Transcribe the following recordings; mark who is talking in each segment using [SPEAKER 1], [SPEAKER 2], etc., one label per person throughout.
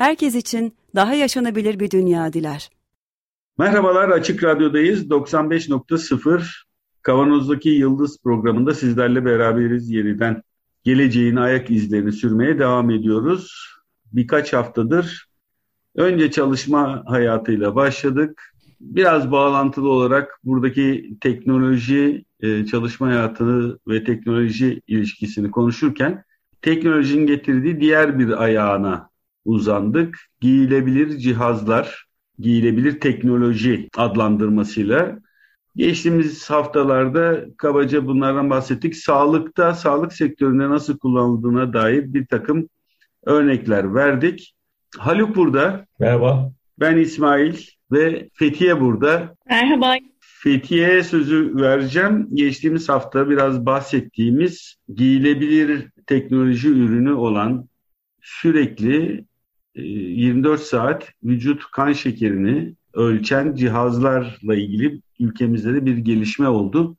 [SPEAKER 1] herkes için daha yaşanabilir bir dünya diler.
[SPEAKER 2] Merhabalar, Açık Radyo'dayız. 95.0 Kavanoz'daki Yıldız programında sizlerle beraberiz yeniden. Geleceğin ayak izlerini sürmeye devam ediyoruz. Birkaç haftadır önce çalışma hayatıyla başladık. Biraz bağlantılı olarak buradaki teknoloji, e, çalışma hayatını ve teknoloji ilişkisini konuşurken teknolojinin getirdiği diğer bir ayağına uzandık. Giyilebilir cihazlar, giyilebilir teknoloji adlandırmasıyla. Geçtiğimiz haftalarda kabaca bunlardan bahsettik. Sağlıkta, sağlık sektöründe nasıl kullanıldığına dair bir takım örnekler verdik. Haluk burada.
[SPEAKER 3] Merhaba.
[SPEAKER 2] Ben İsmail ve Fethiye burada.
[SPEAKER 4] Merhaba.
[SPEAKER 2] Fethiye'ye sözü vereceğim. Geçtiğimiz hafta biraz bahsettiğimiz giyilebilir teknoloji ürünü olan sürekli 24 saat vücut kan şekerini ölçen cihazlarla ilgili ülkemizde de bir gelişme oldu.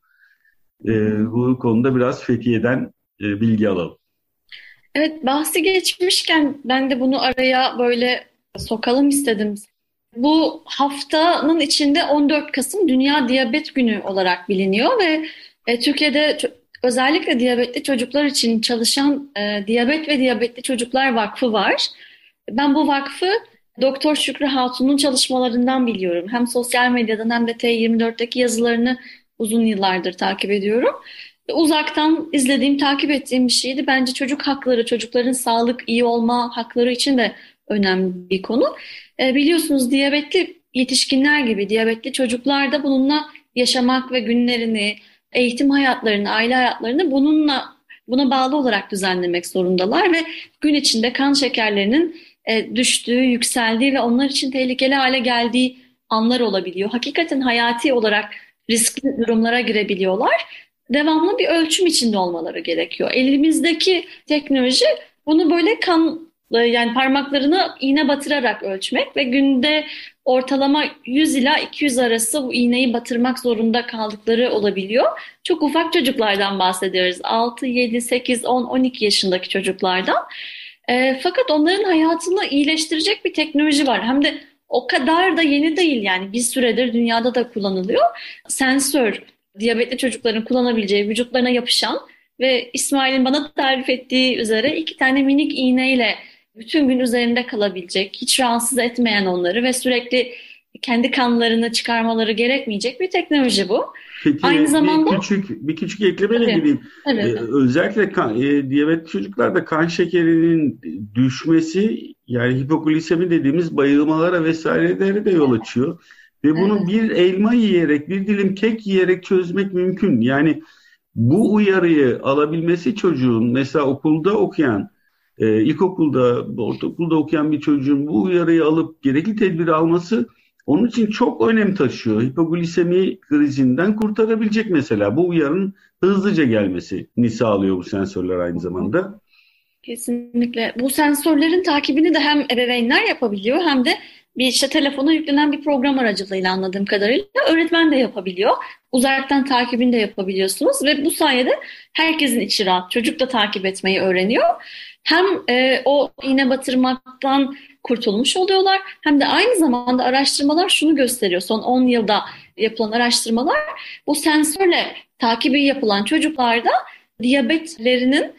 [SPEAKER 2] Bu konuda biraz Fethiye'den bilgi alalım.
[SPEAKER 4] Evet bahsi geçmişken ben de bunu araya böyle sokalım istedim. Bu haftanın içinde 14 Kasım Dünya Diyabet Günü olarak biliniyor ve e, Türkiye'de özellikle diyabetli çocuklar için çalışan e, Diyabet ve Diyabetli Çocuklar Vakfı var. Ben bu vakfı Doktor Şükrü Hatun'un çalışmalarından biliyorum. Hem sosyal medyadan hem de T24'teki yazılarını uzun yıllardır takip ediyorum. Uzaktan izlediğim, takip ettiğim bir şeydi. Bence çocuk hakları, çocukların sağlık, iyi olma hakları için de önemli bir konu. E, biliyorsunuz diyabetli yetişkinler gibi diyabetli çocuklar da bununla yaşamak ve günlerini, eğitim hayatlarını, aile hayatlarını bununla buna bağlı olarak düzenlemek zorundalar ve gün içinde kan şekerlerinin e, düştüğü, yükseldiği ve onlar için tehlikeli hale geldiği anlar olabiliyor. Hakikaten hayati olarak riskli durumlara girebiliyorlar. Devamlı bir ölçüm içinde olmaları gerekiyor. Elimizdeki teknoloji bunu böyle kan yani parmaklarını iğne batırarak ölçmek ve günde ortalama 100 ila 200 arası bu iğneyi batırmak zorunda kaldıkları olabiliyor. Çok ufak çocuklardan bahsediyoruz. 6, 7, 8, 10, 12 yaşındaki çocuklardan. E, fakat onların hayatını iyileştirecek bir teknoloji var. Hem de o kadar da yeni değil yani bir süredir dünyada da kullanılıyor. Sensör, diyabetli çocukların kullanabileceği vücutlarına yapışan ve İsmail'in bana tarif ettiği üzere iki tane minik iğneyle bütün gün üzerinde kalabilecek, hiç rahatsız etmeyen onları ve sürekli kendi kanlarını çıkarmaları gerekmeyecek bir teknoloji bu.
[SPEAKER 2] Peki, Aynı zamanda bir küçük bir küçük eklemeyle evet, gideyim. Evet. Ee, özellikle kan, e, diyabet çocuklarda kan şekerinin düşmesi yani hipoglisemi dediğimiz bayılmalara vesairelere de yol açıyor. Ve bunu evet. bir elma yiyerek, bir dilim kek yiyerek çözmek mümkün. Yani bu uyarıyı alabilmesi çocuğun mesela okulda okuyan e, ilkokulda, ortaokulda okuyan bir çocuğun bu uyarıyı alıp gerekli tedbiri alması onun için çok önem taşıyor. Hipoglisemi krizinden kurtarabilecek mesela. Bu uyarının hızlıca gelmesini sağlıyor bu sensörler aynı zamanda.
[SPEAKER 4] Kesinlikle. Bu sensörlerin takibini de hem ebeveynler yapabiliyor hem de bir işte telefona yüklenen bir program aracılığıyla anladığım kadarıyla öğretmen de yapabiliyor. Uzaktan takibini de yapabiliyorsunuz ve bu sayede herkesin içi rahat. Çocuk da takip etmeyi öğreniyor. Hem e, o iğne batırmaktan kurtulmuş oluyorlar hem de aynı zamanda araştırmalar şunu gösteriyor. Son 10 yılda yapılan araştırmalar bu sensörle takibi yapılan çocuklarda diyabetlerinin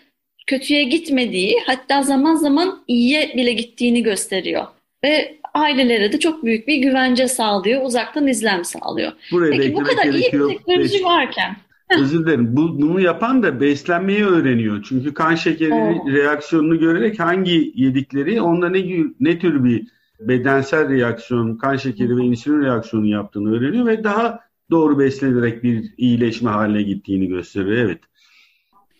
[SPEAKER 4] kötüye gitmediği hatta zaman zaman iyiye bile gittiğini gösteriyor. Ve ailelere de çok büyük bir güvence sağlıyor, uzaktan izlem sağlıyor. Buraya Peki bu kadar iyi bir teknoloji varken
[SPEAKER 2] Özür dilerim. Bu, bunu yapan da beslenmeyi öğreniyor. Çünkü kan şekeri oh. reaksiyonunu görerek hangi yedikleri onda ne, ne tür bir bedensel reaksiyon, kan şekeri ve insülin reaksiyonu yaptığını öğreniyor ve daha doğru beslenerek bir iyileşme haline gittiğini gösteriyor. Evet.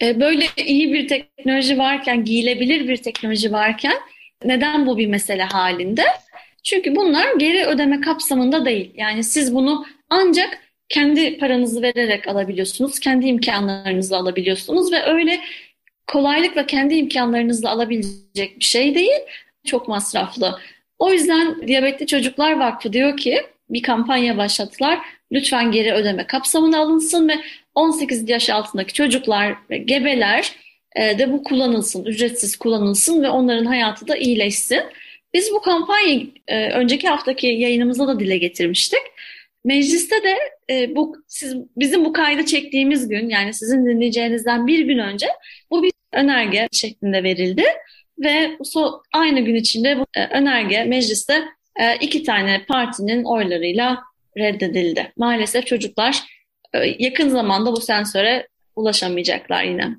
[SPEAKER 4] E, böyle iyi bir teknoloji varken, giyilebilir bir teknoloji varken Neden bu bir mesele halinde? Çünkü bunlar geri ödeme kapsamında değil. Yani siz bunu ancak kendi paranızı vererek alabiliyorsunuz, kendi imkanlarınızla alabiliyorsunuz ve öyle kolaylıkla kendi imkanlarınızla alabilecek bir şey değil. Çok masraflı. O yüzden Diyabetli Çocuklar Vakfı diyor ki bir kampanya başlattılar. Lütfen geri ödeme kapsamına alınsın ve 18 yaş altındaki çocuklar ve gebeler e, de bu kullanılsın, ücretsiz kullanılsın ve onların hayatı da iyileşsin. Biz bu kampanyayı e, önceki haftaki yayınımızda da dile getirmiştik. Mecliste de e, bu siz bizim bu kaydı çektiğimiz gün yani sizin dinleyeceğinizden bir gün önce bu bir önerge şeklinde verildi ve so, aynı gün içinde bu e, önerge mecliste e, iki tane partinin oylarıyla reddedildi. Maalesef çocuklar e, yakın zamanda bu sensöre ulaşamayacaklar yine.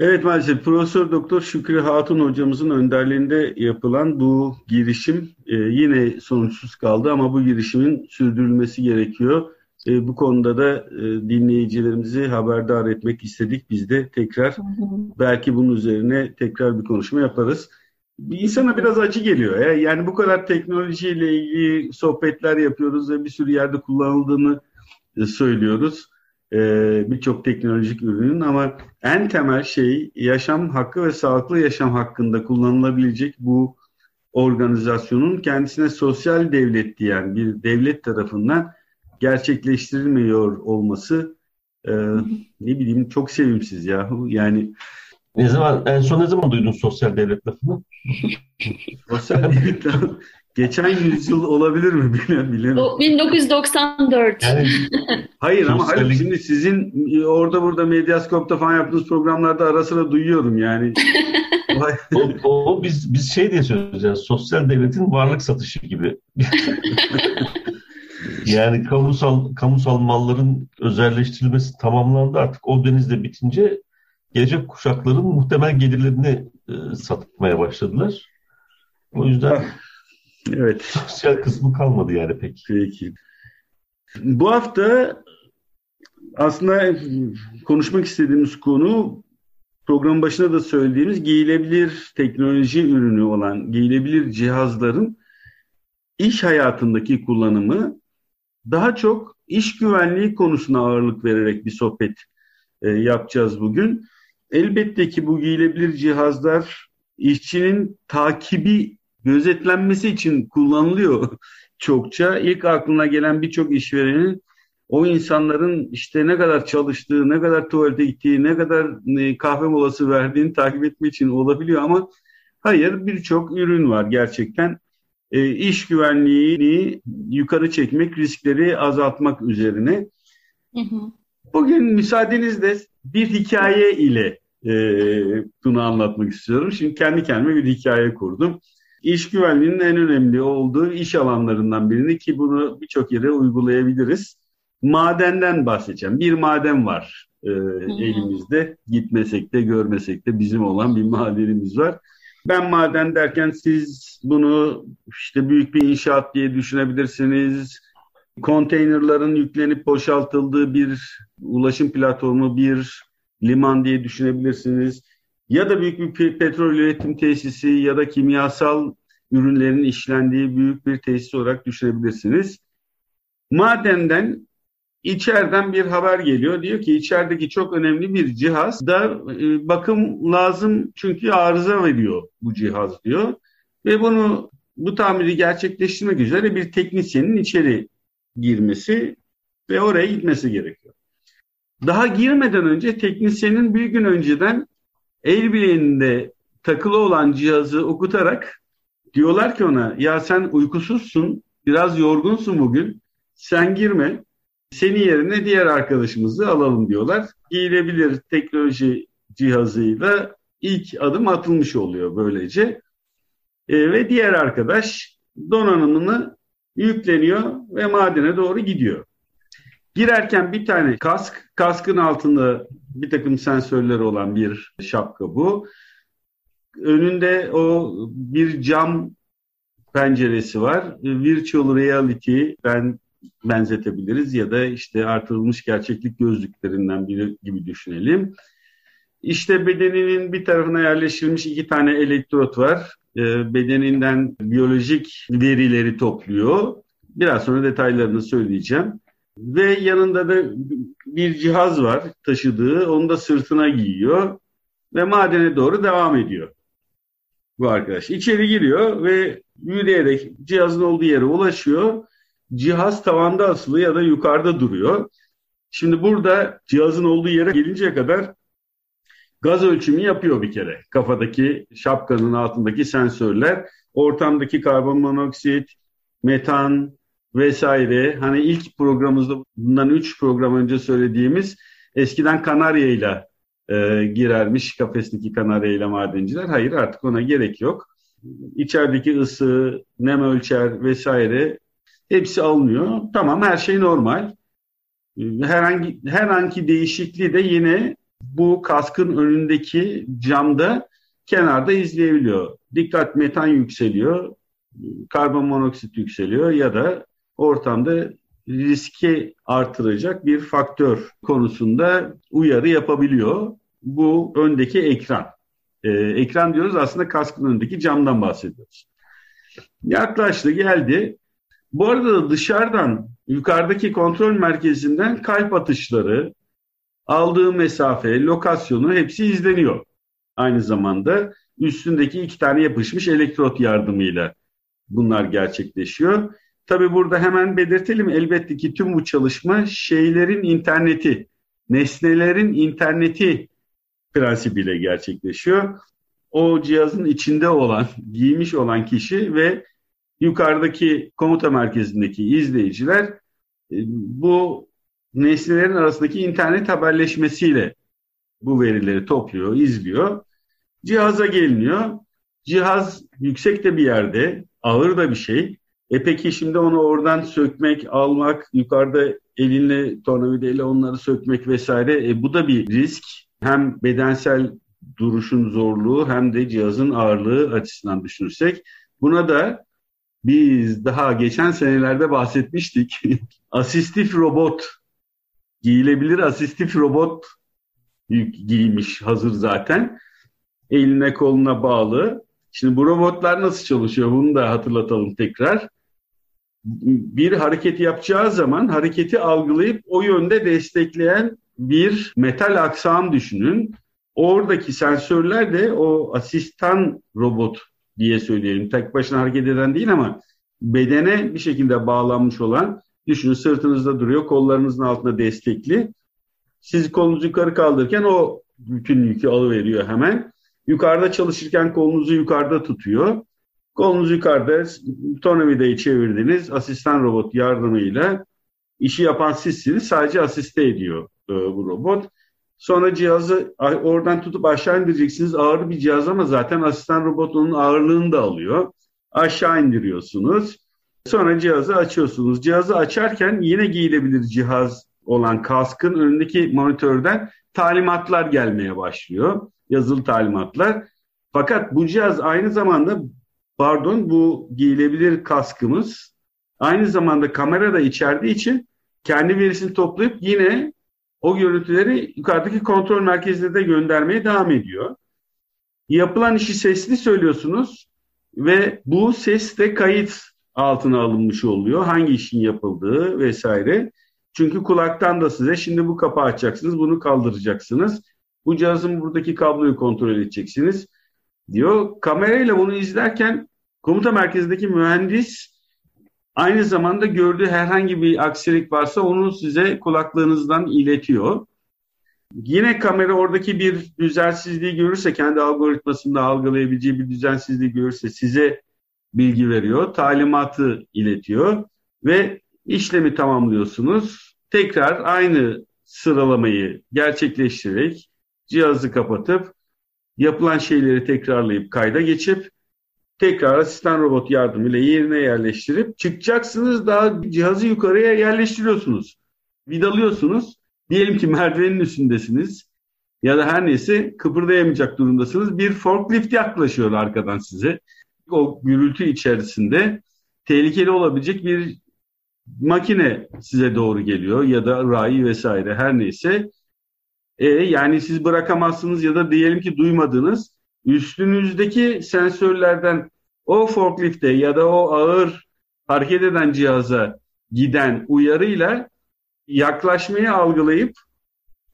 [SPEAKER 2] Evet maalesef Profesör Doktor Şükrü Hatun hocamızın önderliğinde yapılan bu girişim e, yine sonuçsuz kaldı ama bu girişimin sürdürülmesi gerekiyor. E, bu konuda da e, dinleyicilerimizi haberdar etmek istedik. Biz de tekrar hı hı. belki bunun üzerine tekrar bir konuşma yaparız. Bir insana biraz acı geliyor. Ya. Yani bu kadar teknolojiyle ilgili sohbetler yapıyoruz ve bir sürü yerde kullanıldığını e, söylüyoruz e, birçok teknolojik ürünün ama en temel şey yaşam hakkı ve sağlıklı yaşam hakkında kullanılabilecek bu organizasyonun kendisine sosyal devlet diyen bir devlet tarafından gerçekleştirilmiyor olması e, ne bileyim çok sevimsiz ya. Yani
[SPEAKER 3] ne zaman en son ne zaman duydun sosyal devlet lafını?
[SPEAKER 2] sosyal devlet Geçen yüzyıl olabilir mi bilmiyorum.
[SPEAKER 4] O 1994. Yani,
[SPEAKER 2] hayır ama hayır, şimdi sizin orada burada Medyaskop'ta falan yaptığınız programlarda ara sıra duyuyorum yani.
[SPEAKER 3] o, o biz biz şey diye söyleyeceğiz. Sosyal devletin varlık satışı gibi. yani kamusal kamusal malların özelleştirilmesi tamamlandı artık o denizde bitince gelecek kuşakların muhtemel gelirlerini e, satmaya başladılar. O yüzden
[SPEAKER 2] Evet.
[SPEAKER 3] Sosyal kısmı kalmadı yani pek.
[SPEAKER 2] Peki. Bu hafta aslında konuşmak istediğimiz konu program başında da söylediğimiz giyilebilir teknoloji ürünü olan giyilebilir cihazların iş hayatındaki kullanımı daha çok iş güvenliği konusuna ağırlık vererek bir sohbet e, yapacağız bugün. Elbette ki bu giyilebilir cihazlar işçinin takibi gözetlenmesi için kullanılıyor çokça. İlk aklına gelen birçok işverenin o insanların işte ne kadar çalıştığı, ne kadar tuvalete gittiği, ne kadar e, kahve molası verdiğini takip etmek için olabiliyor ama hayır birçok ürün var gerçekten. E, iş güvenliğini yukarı çekmek, riskleri azaltmak üzerine. Hı hı. Bugün müsaadenizle bir hikaye ile e, bunu anlatmak istiyorum. Şimdi kendi kendime bir hikaye kurdum iş güvenliğinin en önemli olduğu iş alanlarından birini ki bunu birçok yere uygulayabiliriz. Madenden bahsedeceğim. Bir maden var e, elimizde. Gitmesek de görmesek de bizim olan bir madenimiz var. Ben maden derken siz bunu işte büyük bir inşaat diye düşünebilirsiniz. Konteynerların yüklenip boşaltıldığı bir ulaşım platformu, bir liman diye düşünebilirsiniz ya da büyük bir petrol üretim tesisi ya da kimyasal ürünlerin işlendiği büyük bir tesis olarak düşünebilirsiniz. Madenden içeriden bir haber geliyor. Diyor ki içerideki çok önemli bir cihaz da e, bakım lazım çünkü arıza veriyor bu cihaz diyor. Ve bunu bu tamiri gerçekleştirmek üzere bir teknisyenin içeri girmesi ve oraya gitmesi gerekiyor. Daha girmeden önce teknisyenin bir gün önceden el bileğinde takılı olan cihazı okutarak diyorlar ki ona ya sen uykusuzsun, biraz yorgunsun bugün, sen girme, seni yerine diğer arkadaşımızı alalım diyorlar. Giyilebilir teknoloji cihazıyla ilk adım atılmış oluyor böylece. E, ve diğer arkadaş donanımını yükleniyor ve madene doğru gidiyor. Girerken bir tane kask, kaskın altında bir takım sensörleri olan bir şapka bu. Önünde o bir cam penceresi var. Virtual reality ben benzetebiliriz ya da işte artırılmış gerçeklik gözlüklerinden biri gibi düşünelim. İşte bedeninin bir tarafına yerleştirilmiş iki tane elektrot var. E, bedeninden biyolojik verileri topluyor. Biraz sonra detaylarını söyleyeceğim. Ve yanında da bir cihaz var taşıdığı. Onu da sırtına giyiyor. Ve madene doğru devam ediyor. Bu arkadaş. içeri giriyor ve yürüyerek cihazın olduğu yere ulaşıyor. Cihaz tavanda asılı ya da yukarıda duruyor. Şimdi burada cihazın olduğu yere gelinceye kadar gaz ölçümü yapıyor bir kere. Kafadaki şapkanın altındaki sensörler, ortamdaki karbon monoksit, metan vesaire. Hani ilk programımızda bundan 3 program önce söylediğimiz eskiden Kanarya ile e, girermiş kafesteki Kanarya ile madenciler. Hayır artık ona gerek yok. İçerideki ısı, nem ölçer vesaire hepsi alınıyor. Tamam her şey normal. Herhangi herhangi değişikliği de yine bu kaskın önündeki camda kenarda izleyebiliyor. Dikkat metan yükseliyor, karbon monoksit yükseliyor ya da ortamda riski artıracak bir faktör konusunda uyarı yapabiliyor. Bu öndeki ekran. Ee, ekran diyoruz aslında kaskın önündeki camdan bahsediyoruz. Yaklaştı geldi. Bu arada da dışarıdan yukarıdaki kontrol merkezinden kalp atışları, aldığı mesafe, lokasyonu hepsi izleniyor. Aynı zamanda üstündeki iki tane yapışmış elektrot yardımıyla bunlar gerçekleşiyor. Tabi burada hemen belirtelim elbette ki tüm bu çalışma şeylerin interneti, nesnelerin interneti prensibiyle gerçekleşiyor. O cihazın içinde olan, giymiş olan kişi ve yukarıdaki komuta merkezindeki izleyiciler e, bu nesnelerin arasındaki internet haberleşmesiyle bu verileri topluyor, izliyor. Cihaza geliniyor. Cihaz yüksek de bir yerde, ağır da bir şey. E peki şimdi onu oradan sökmek, almak, yukarıda elinle tornavidayla onları sökmek vesaire. E bu da bir risk. Hem bedensel duruşun zorluğu hem de cihazın ağırlığı açısından düşünürsek. Buna da biz daha geçen senelerde bahsetmiştik. Asistif robot, giyilebilir asistif robot giymiş hazır zaten. Eline koluna bağlı. Şimdi bu robotlar nasıl çalışıyor bunu da hatırlatalım tekrar bir hareket yapacağı zaman hareketi algılayıp o yönde destekleyen bir metal aksam düşünün. Oradaki sensörler de o asistan robot diye söyleyelim. Tek başına hareket eden değil ama bedene bir şekilde bağlanmış olan düşünün sırtınızda duruyor, kollarınızın altında destekli. Siz kolunuzu yukarı kaldırırken o bütün yükü alıveriyor hemen. Yukarıda çalışırken kolunuzu yukarıda tutuyor. Kolunuz yukarıda tornavidayı çevirdiniz. Asistan robot yardımıyla işi yapan sizsiniz. Sadece asiste ediyor e, bu robot. Sonra cihazı oradan tutup aşağı indireceksiniz. Ağır bir cihaz ama zaten asistan robot onun ağırlığını da alıyor. Aşağı indiriyorsunuz. Sonra cihazı açıyorsunuz. Cihazı açarken yine giyilebilir cihaz olan kaskın önündeki monitörden talimatlar gelmeye başlıyor. Yazılı talimatlar. Fakat bu cihaz aynı zamanda pardon bu giyilebilir kaskımız aynı zamanda kamera da içerdiği için kendi verisini toplayıp yine o görüntüleri yukarıdaki kontrol merkezine de göndermeye devam ediyor. Yapılan işi sesli söylüyorsunuz ve bu ses de kayıt altına alınmış oluyor. Hangi işin yapıldığı vesaire. Çünkü kulaktan da size şimdi bu kapağı açacaksınız, bunu kaldıracaksınız. Bu cihazın buradaki kabloyu kontrol edeceksiniz diyor. Kamerayla bunu izlerken komuta merkezindeki mühendis aynı zamanda gördüğü herhangi bir aksilik varsa onu size kulaklığınızdan iletiyor. Yine kamera oradaki bir düzensizliği görürse, kendi algoritmasında algılayabileceği bir düzensizliği görürse size bilgi veriyor, talimatı iletiyor ve işlemi tamamlıyorsunuz. Tekrar aynı sıralamayı gerçekleştirerek cihazı kapatıp yapılan şeyleri tekrarlayıp kayda geçip tekrar asistan robot yardımıyla yerine yerleştirip çıkacaksınız daha cihazı yukarıya yerleştiriyorsunuz. Vidalıyorsunuz. Diyelim ki merdivenin üstündesiniz ya da her neyse kıpırdayamayacak durumdasınız. Bir forklift yaklaşıyor arkadan size. O gürültü içerisinde tehlikeli olabilecek bir makine size doğru geliyor ya da ray vesaire her neyse E, yani siz bırakamazsınız ya da diyelim ki duymadınız. Üstünüzdeki sensörlerden o forklifte ya da o ağır hareket eden cihaza giden uyarıyla yaklaşmayı algılayıp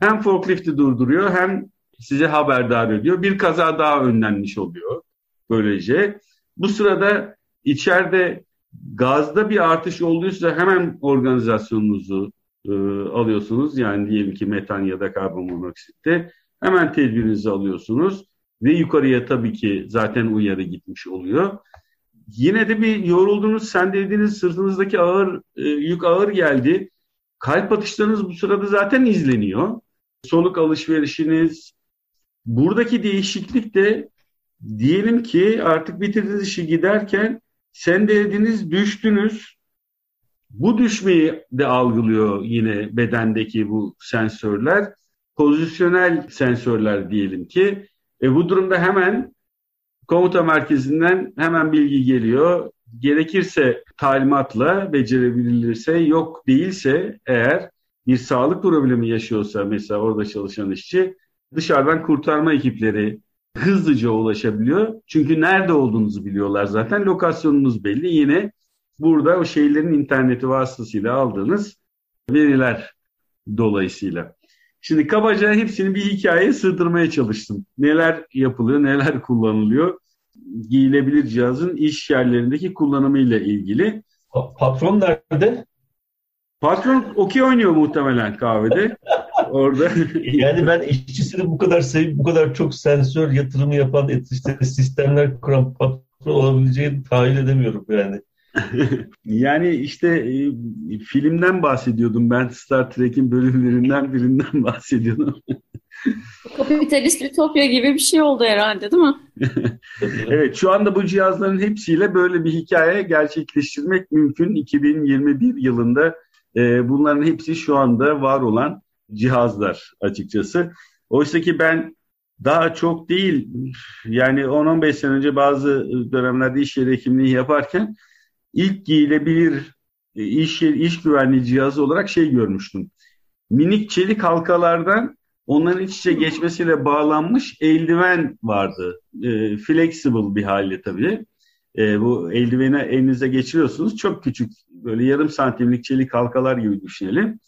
[SPEAKER 2] hem forklifti durduruyor hem size haberdar ediyor. Bir kaza daha önlenmiş oluyor böylece. Bu sırada içeride gazda bir artış olduysa hemen organizasyonunuzu e, alıyorsunuz. Yani diyelim ki metan ya da karbon monoksitte hemen tedbirinizi alıyorsunuz ve yukarıya tabii ki zaten uyarı gitmiş oluyor. Yine de bir yoruldunuz, sen dediğiniz sırtınızdaki ağır e, yük ağır geldi. Kalp atışlarınız bu sırada zaten izleniyor. Soluk alışverişiniz. Buradaki değişiklik de diyelim ki artık bitirdiniz işi giderken sen dediniz düştünüz. Bu düşmeyi de algılıyor yine bedendeki bu sensörler. Pozisyonel sensörler diyelim ki. E bu durumda hemen komuta merkezinden hemen bilgi geliyor. Gerekirse talimatla becerebilirse yok değilse eğer bir sağlık problemi yaşıyorsa mesela orada çalışan işçi dışarıdan kurtarma ekipleri hızlıca ulaşabiliyor. Çünkü nerede olduğunuzu biliyorlar zaten. Lokasyonunuz belli. Yine burada o şeylerin interneti vasıtasıyla aldığınız veriler dolayısıyla. Şimdi kabaca hepsini bir hikayeye sığdırmaya çalıştım. Neler yapılıyor, neler kullanılıyor. Giyilebilir cihazın iş yerlerindeki kullanımıyla ilgili.
[SPEAKER 3] Patron nerede?
[SPEAKER 2] Patron okey oynuyor muhtemelen kahvede. Orada.
[SPEAKER 3] yani ben işçisini bu kadar sevip bu kadar çok sensör yatırımı yapan işte sistemler kuran patron olabileceğini tahayyül edemiyorum yani.
[SPEAKER 2] Yani işte e, filmden bahsediyordum ben Star Trek'in bölümlerinden birinden bahsediyordum.
[SPEAKER 4] Kapitalist ütopya gibi bir şey oldu herhalde değil mi?
[SPEAKER 2] evet şu anda bu cihazların hepsiyle böyle bir hikaye gerçekleştirmek mümkün. 2021 yılında e, bunların hepsi şu anda var olan cihazlar açıkçası. Oysa ki ben daha çok değil yani 10-15 sene önce bazı dönemlerde iş yeri hekimliği yaparken ilk giyilebilir e, iş iş güvenliği cihazı olarak şey görmüştüm. Minik çelik halkalardan onların iç içe geçmesiyle bağlanmış eldiven vardı. E, flexible bir hali tabii. E, bu eldiveni elinize geçiriyorsunuz. Çok küçük böyle yarım santimlik çelik halkalar gibi düşünelim.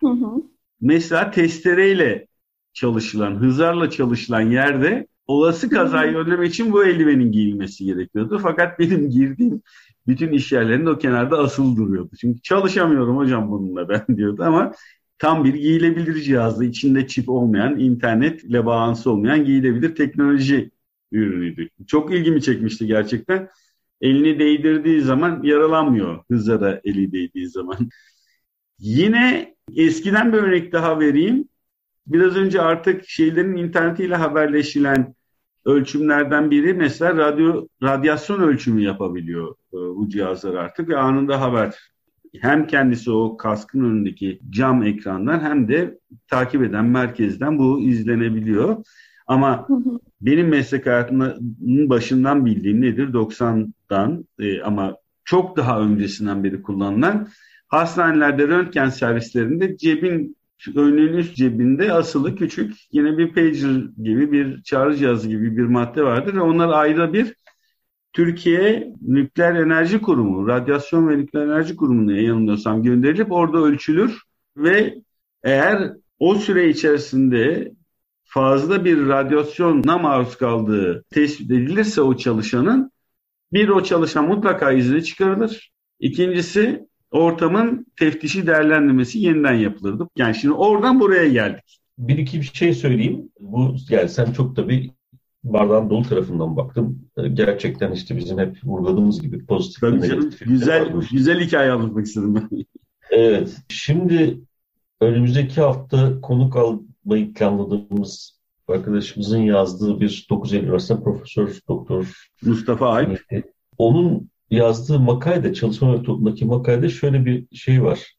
[SPEAKER 2] Hı hı. Mesela testereyle çalışılan, hızarla çalışılan yerde olası kazayı önlemek için bu eldivenin giyilmesi gerekiyordu. Fakat benim girdiğim bütün iş yerlerinde o kenarda asıl duruyordu. Çünkü çalışamıyorum hocam bununla ben diyordu ama tam bir giyilebilir cihazdı. İçinde çip olmayan, internetle bağlantısı olmayan giyilebilir teknoloji ürünüydü. Çok ilgimi çekmişti gerçekten. Elini değdirdiği zaman yaralanmıyor hızara eli değdiği zaman. Yine eskiden bir örnek daha vereyim. Biraz önce artık şeylerin internetiyle haberleşilen ölçümlerden biri mesela radyo radyasyon ölçümü yapabiliyor e, bu cihazlar artık ve anında haber hem kendisi o kaskın önündeki cam ekrandan hem de takip eden merkezden bu izlenebiliyor. Ama benim meslek hayatımın başından bildiğim nedir? 90'dan e, ama çok daha öncesinden beri kullanılan hastanelerde röntgen servislerinde cebin üst cebinde asılı küçük yine bir pager gibi bir çağrı cihazı gibi bir madde vardır onlar ayrı bir Türkiye Nükleer Enerji Kurumu, Radyasyon ve Nükleer Enerji Kurumu'na yanılmıyorsam gönderilip orada ölçülür ve eğer o süre içerisinde fazla bir radyasyona maruz kaldığı tespit edilirse o çalışanın bir o çalışan mutlaka izni çıkarılır. İkincisi ortamın teftişi değerlendirmesi yeniden yapılırdı. Yani şimdi oradan buraya geldik.
[SPEAKER 3] Bir iki bir şey söyleyeyim. Bu yani sen çok da bir bardağın dolu tarafından baktım. Ee, gerçekten işte bizim hep vurguladığımız gibi pozitif
[SPEAKER 2] Tabii negatif. Güzel, güzel hikaye anlatmak istedim ben.
[SPEAKER 3] Evet. Şimdi önümüzdeki hafta konuk almayı planladığımız arkadaşımızın yazdığı bir 9 Eylül Üniversitesi Profesör Doktor
[SPEAKER 2] Mustafa Alp.
[SPEAKER 3] Onun yazdığı makalede, çalışma metodundaki makalede şöyle bir şey var.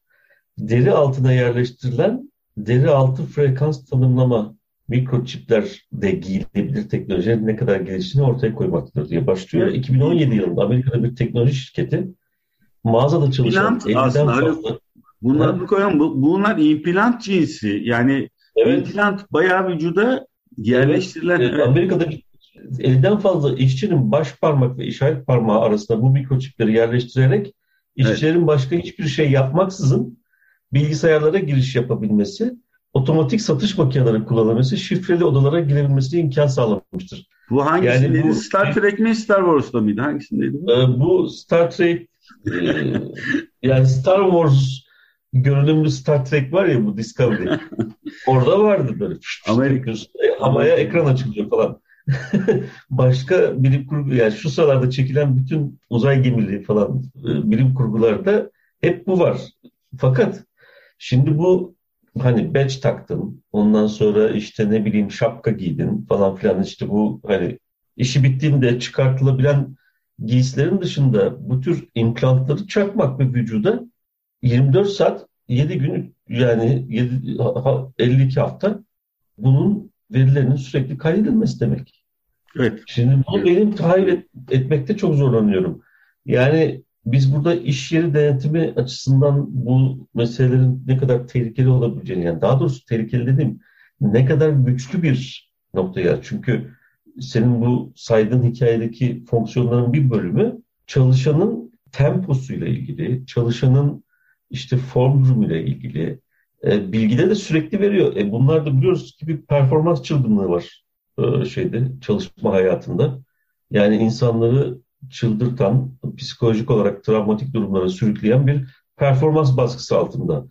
[SPEAKER 3] Deri altına yerleştirilen deri altı frekans tanımlama mikroçipler de giyilebilir teknoloji ne kadar geliştiğini ortaya koymaktadır diye başlıyor. 2017 yılında Amerika'da bir teknoloji şirketi mağazada çalışan
[SPEAKER 2] 50'den fazla. Bunlar, bu koyan, bu, bunlar implant cinsi yani evet. implant bayağı vücuda yerleştirilen.
[SPEAKER 3] Evet. Evet. Amerika'da elden fazla işçinin baş parmak ve işaret parmağı arasında bu mikroçipleri yerleştirerek işçilerin evet. başka hiçbir şey yapmaksızın bilgisayarlara giriş yapabilmesi, otomatik satış makineleri kullanılması, şifreli odalara girebilmesine imkan sağlamıştır.
[SPEAKER 2] Bu hangisindeydi? Yani bu, Star Trek mi Star Wars'ta mıydı? Hangisindeydi
[SPEAKER 3] bu? E, bu Star Trek e, yani Star Wars görünümlü Star Trek var ya bu Discovery. Orada vardı böyle. Amerika. Havaya ekran açılıyor falan. Başka bilim kurgu yani şu sıralarda çekilen bütün uzay gemileri falan e, bilim kurgularda hep bu var. Fakat şimdi bu hani badge taktın ondan sonra işte ne bileyim şapka giydin falan filan işte bu hani işi bittiğinde çıkartılabilen giysilerin dışında bu tür implantları çakmak ve vücuda 24 saat 7 gün yani 7, 52 hafta bunun verilerinin sürekli kaydedilmesi demek. Evet. Şimdi bunu benim tahayyül et, etmekte çok zorlanıyorum. Yani biz burada iş yeri denetimi açısından bu meselelerin ne kadar tehlikeli olabileceğini, yani daha doğrusu tehlikeli dedim, ne kadar güçlü bir noktaya. Çünkü senin bu saydığın hikayedeki fonksiyonların bir bölümü çalışanın temposuyla ilgili, çalışanın işte form durumuyla ilgili e, bilgide de sürekli veriyor. E, bunlar da biliyoruz ki bir performans çılgınlığı var e, şeyde çalışma hayatında. Yani insanları çıldırtan, psikolojik olarak travmatik durumlara sürükleyen bir performans baskısı altında.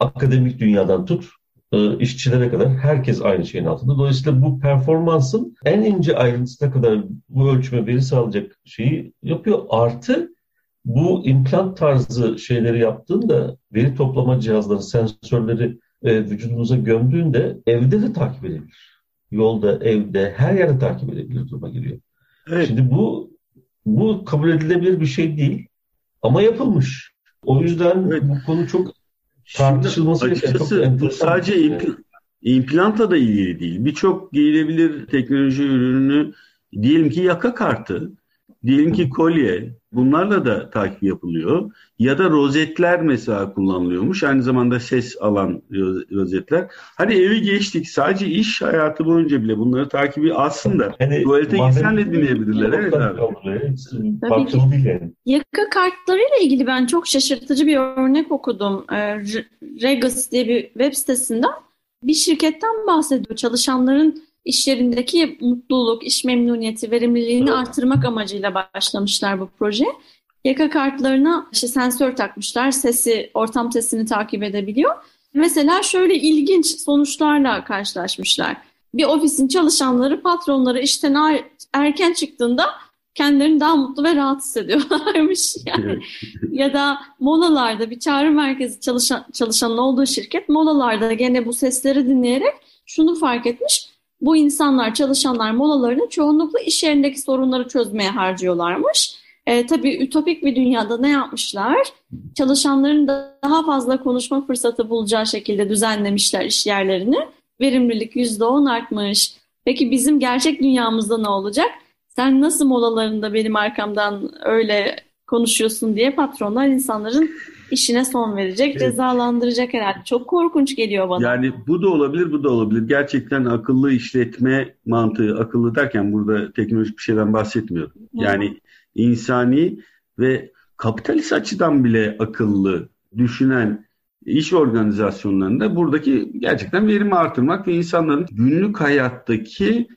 [SPEAKER 3] Akademik dünyadan tut, e, işçilere kadar herkes aynı şeyin altında. Dolayısıyla bu performansın en ince ayrıntısına kadar bu ölçüme veri sağlayacak şeyi yapıyor. Artı bu implant tarzı şeyleri yaptığında veri toplama cihazları, sensörleri e, vücudunuza gömdüğünde evde de takip edebilir. Yolda, evde, her yerde takip edebilir duruma geliyor. Evet. Şimdi bu bu kabul edilebilir bir şey değil ama yapılmış. O yüzden evet. bu konu çok tartışılması
[SPEAKER 2] açıkçası bu sadece impl implantla da ilgili değil. Birçok giyilebilir teknoloji ürünü diyelim ki yaka kartı Diyelim ki kolye, bunlarla da takip yapılıyor. Ya da rozetler mesela kullanılıyormuş. Aynı zamanda ses alan rozetler. Hani evi geçtik. Sadece iş hayatı boyunca bile bunları takibi aslında hani, tuvalete gitsen de dinleyebilirler. Evet abi.
[SPEAKER 4] Tabii ki. Yaka kartlarıyla ilgili ben çok şaşırtıcı bir örnek okudum. Ee, Regus diye bir web sitesinden bir şirketten bahsediyor. Çalışanların iş yerindeki mutluluk, iş memnuniyeti, verimliliğini artırmak amacıyla başlamışlar bu proje. Yaka kartlarına işte sensör takmışlar, sesi, ortam sesini takip edebiliyor. Mesela şöyle ilginç sonuçlarla karşılaşmışlar. Bir ofisin çalışanları patronları işten erken çıktığında kendilerini daha mutlu ve rahat hissediyorlarmış. Yani. ya da molalarda bir çağrı merkezi çalışan, çalışanın olduğu şirket molalarda gene bu sesleri dinleyerek şunu fark etmiş bu insanlar, çalışanlar molalarını çoğunlukla iş yerindeki sorunları çözmeye harcıyorlarmış. E, tabii ütopik bir dünyada ne yapmışlar? Çalışanların da daha fazla konuşma fırsatı bulacağı şekilde düzenlemişler iş yerlerini. Verimlilik %10 artmış. Peki bizim gerçek dünyamızda ne olacak? Sen nasıl molalarında benim arkamdan öyle konuşuyorsun diye patronlar insanların işine son verecek, evet. cezalandıracak herhalde. Çok korkunç geliyor bana.
[SPEAKER 2] Yani bu da olabilir, bu da olabilir. Gerçekten akıllı işletme mantığı, akıllı derken burada teknolojik bir şeyden bahsetmiyorum. Yani insani ve kapitalist açıdan bile akıllı düşünen iş organizasyonlarında buradaki gerçekten verimi artırmak ve insanların günlük hayattaki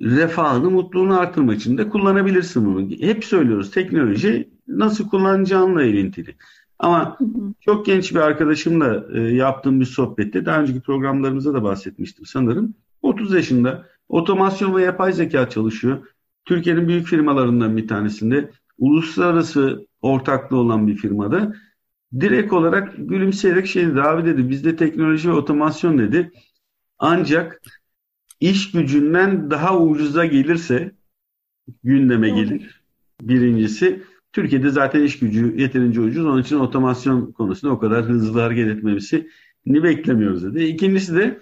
[SPEAKER 2] refahını, mutluluğunu artırmak için de kullanabilirsin bunu. Hep söylüyoruz teknoloji nasıl kullanacağınla ilintili. Ama çok genç bir arkadaşımla e, yaptığım bir sohbette daha önceki programlarımızda da bahsetmiştim sanırım. 30 yaşında otomasyon ve yapay zeka çalışıyor. Türkiye'nin büyük firmalarından bir tanesinde uluslararası ortaklığı olan bir firmada direkt olarak gülümseyerek şey dedi abi dedi bizde teknoloji ve otomasyon dedi ancak iş gücünden daha ucuza gelirse gündeme gelir. Birincisi Türkiye'de zaten iş gücü yeterince ucuz. Onun için otomasyon konusunda o kadar hızlı hareket etmemesi ni beklemiyoruz dedi. İkincisi de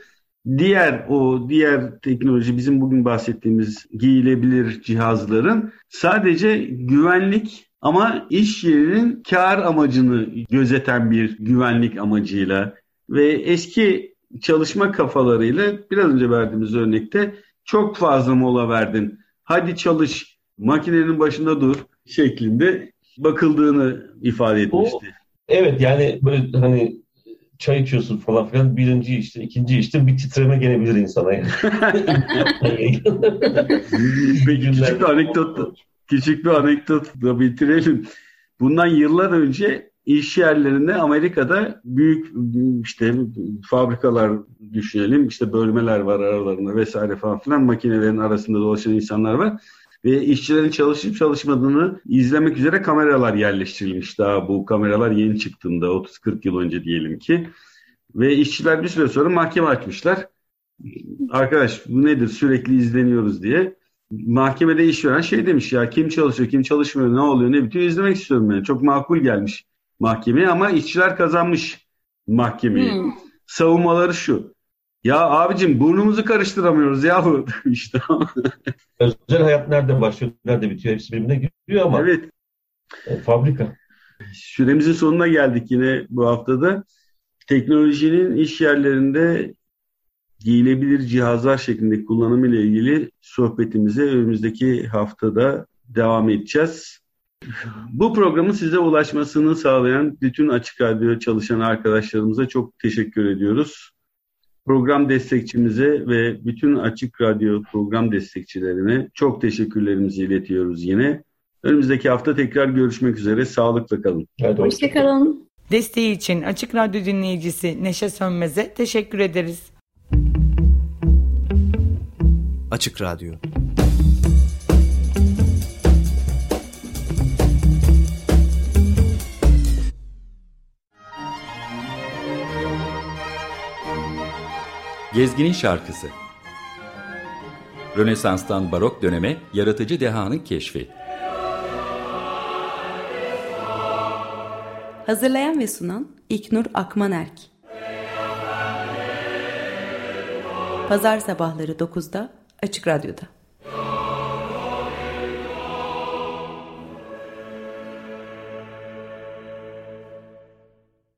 [SPEAKER 2] diğer o diğer teknoloji bizim bugün bahsettiğimiz giyilebilir cihazların sadece güvenlik ama iş yerinin kar amacını gözeten bir güvenlik amacıyla ve eski çalışma kafalarıyla biraz önce verdiğimiz örnekte çok fazla mola verdin. Hadi çalış, makinenin başında dur şeklinde bakıldığını ifade etmişti. O,
[SPEAKER 3] evet yani böyle hani çay içiyorsun falan filan birinci işte ikinci işte bir titreme gelebilir insana. Yani.
[SPEAKER 2] Peki küçük bir anekdot, küçük bir anekdotla bitirelim. Bundan yıllar önce iş yerlerinde Amerika'da büyük işte fabrikalar düşünelim işte bölmeler var aralarında vesaire falan filan makinelerin arasında dolaşan insanlar var ve işçilerin çalışıp çalışmadığını izlemek üzere kameralar yerleştirilmiş daha bu kameralar yeni çıktığında 30-40 yıl önce diyelim ki ve işçiler bir süre sonra mahkeme açmışlar arkadaş bu nedir sürekli izleniyoruz diye mahkemede iş veren şey demiş ya kim çalışıyor kim çalışmıyor ne oluyor ne bitiyor izlemek istiyorum yani çok makul gelmiş mahkemeye ama işçiler kazanmış mahkemeyi. Hmm. Savunmaları şu. Ya abicim burnumuzu karıştıramıyoruz yahu işte.
[SPEAKER 3] Özel hayat nerede başlıyor, nerede bitiyor hepsi birbirine giriyor ama. Evet. E, fabrika.
[SPEAKER 2] Süremizin sonuna geldik yine bu haftada. Teknolojinin iş yerlerinde giyilebilir cihazlar şeklinde kullanımı ile ilgili sohbetimize önümüzdeki haftada devam edeceğiz. Bu programın size ulaşmasını sağlayan bütün Açık Radyo çalışan arkadaşlarımıza çok teşekkür ediyoruz. Program destekçimize ve bütün Açık Radyo program destekçilerine çok teşekkürlerimizi iletiyoruz yine. Önümüzdeki hafta tekrar görüşmek üzere. Sağlıkla kalın.
[SPEAKER 4] Hoşçakalın.
[SPEAKER 5] Desteği için Açık Radyo dinleyicisi Neşe Sönmez'e teşekkür ederiz.
[SPEAKER 6] Açık Radyo Gezginin Şarkısı Rönesans'tan barok döneme yaratıcı dehanın keşfi.
[SPEAKER 1] Hazırlayan ve sunan İknur Akmanerk. Pazar sabahları 9'da Açık Radyo'da.